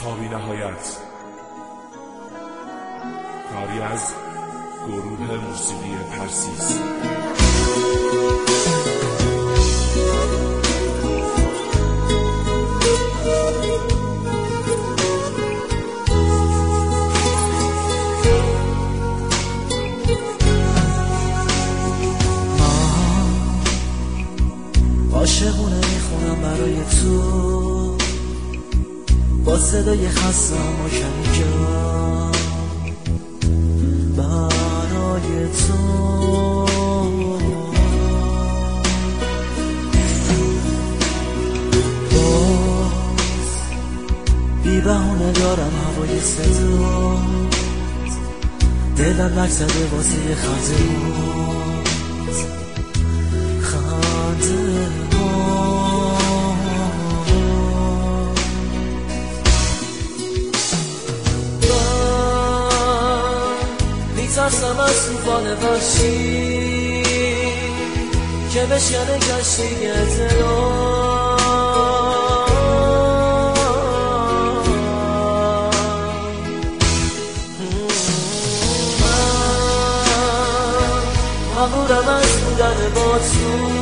تا نهایت. کاری از گروه موسیقی پرسیس عاشقونه می‌خونم برای تو. با صدای خستم و کمی برای تو. باز بی بهونه دارم هوای صدا دلم لک زده واسه خنده توفان وحشی که بشکنه کشتی مغرورم از بودن با تو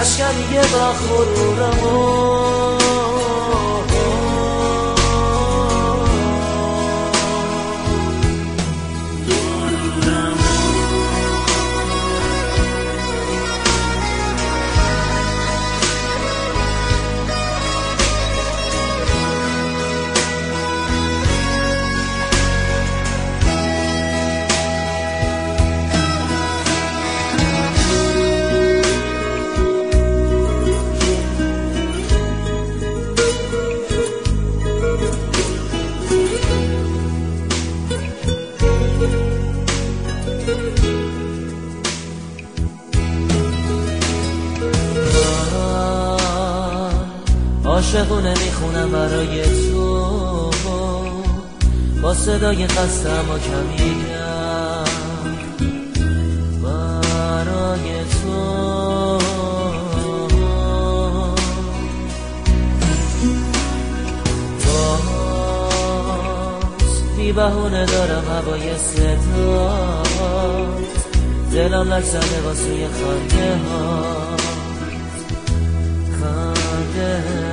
نشکنی یه وقت عاشقونه می‌خونم برای تو. با صدای خستم و کمیگم برای تو. بی بهونه دارم هوای صدات دلم زده واسه خنده ها. خنده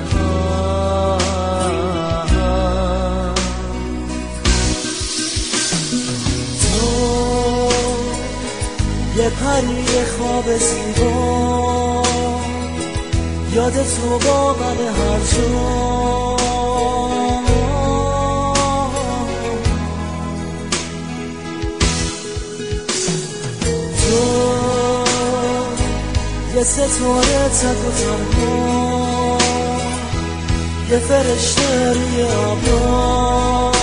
پری خواب زیبا. یاد تو با من هر جا. تو یه ستاره تک و تنها. یه فرشته روی ابرا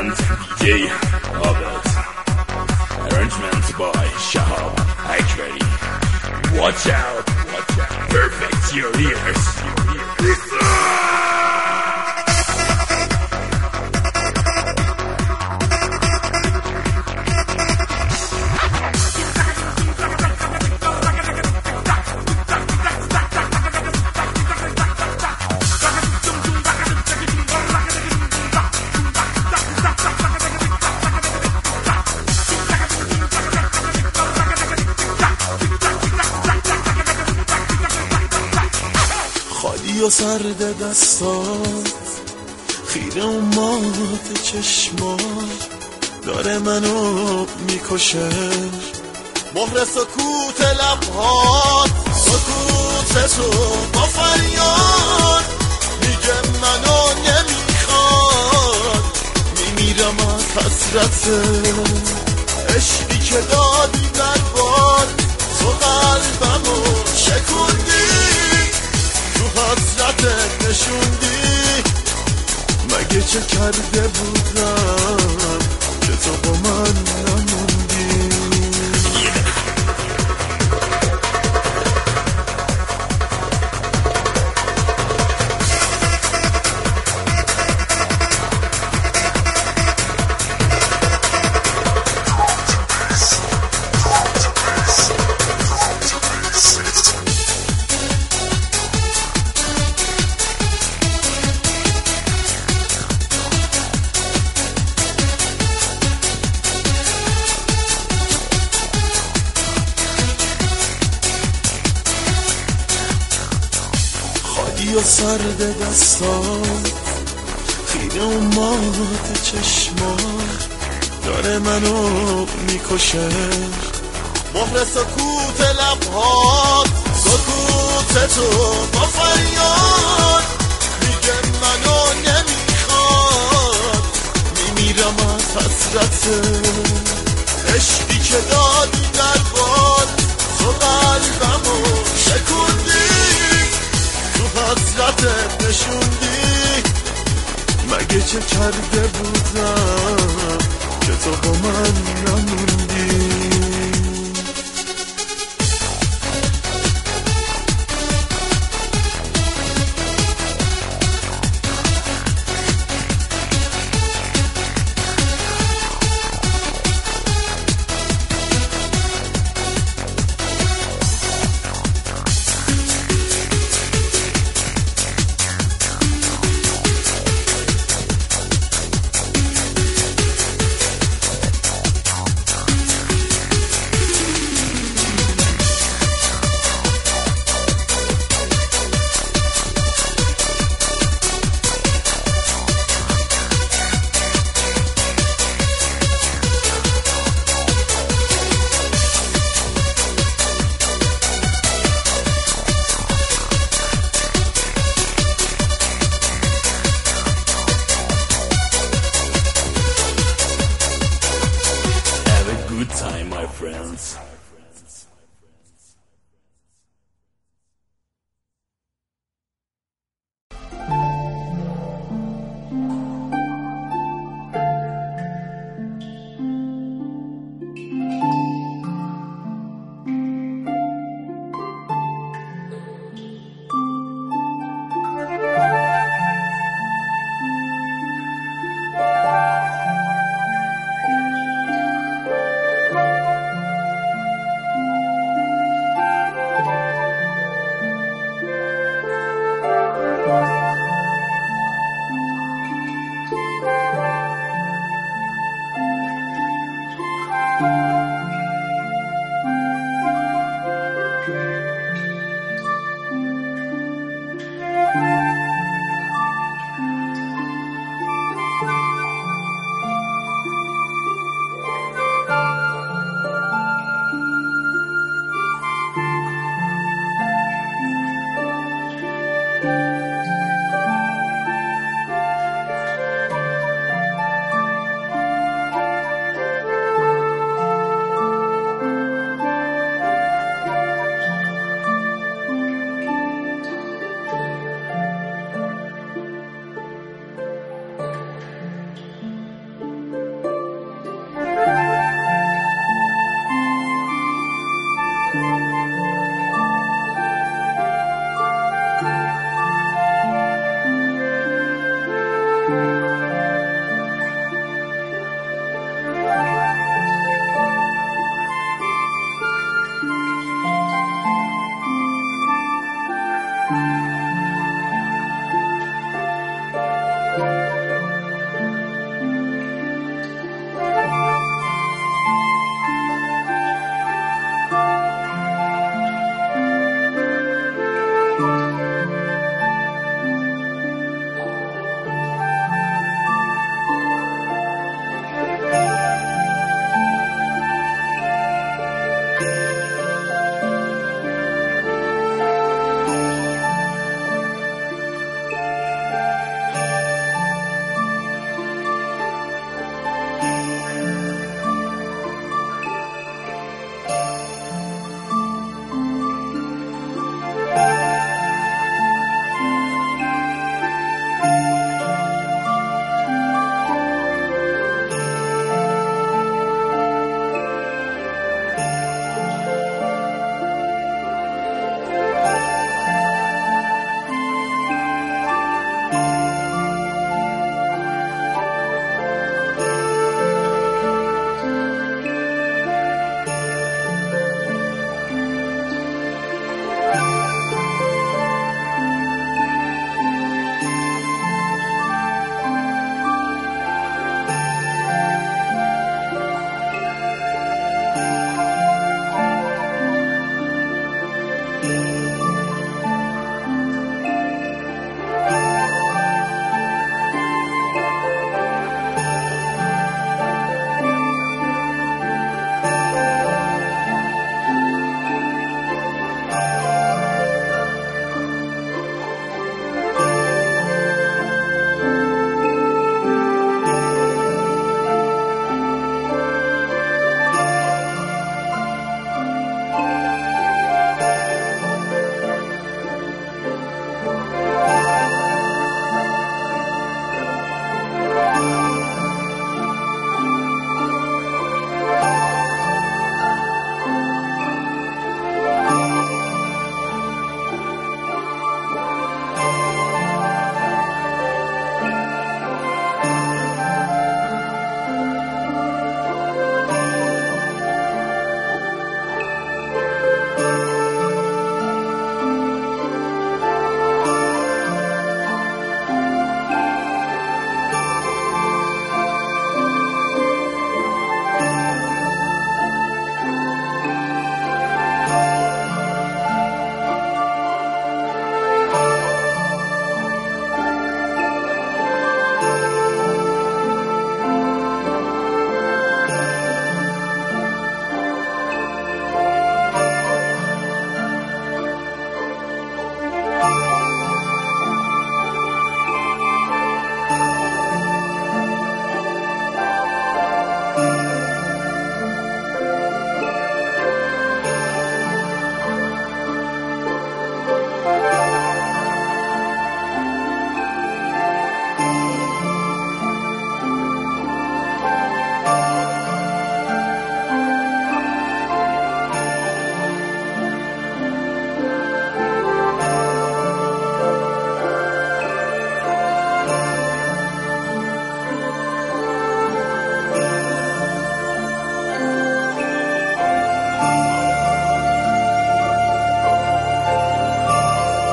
and DJ Robert. Arrangement by Shahab Akbari. Watch out, watch out. Perfect your ears. سرد دستات خیره و مات چشمات داره منو می‌کشه. مهر سکوت لبهات سکوت تو با فریاد. میگه منو نمی‌خواد. میمیرم از حسرت عشقی که دادی. نشوندی؟ مگه چه کرده بودم؟ که تو با من و سرد دستات خیره و مات چشمات داره منو می‌کشه. مهر سکوت لبهات سکوت تو با فریاد. مگه friends.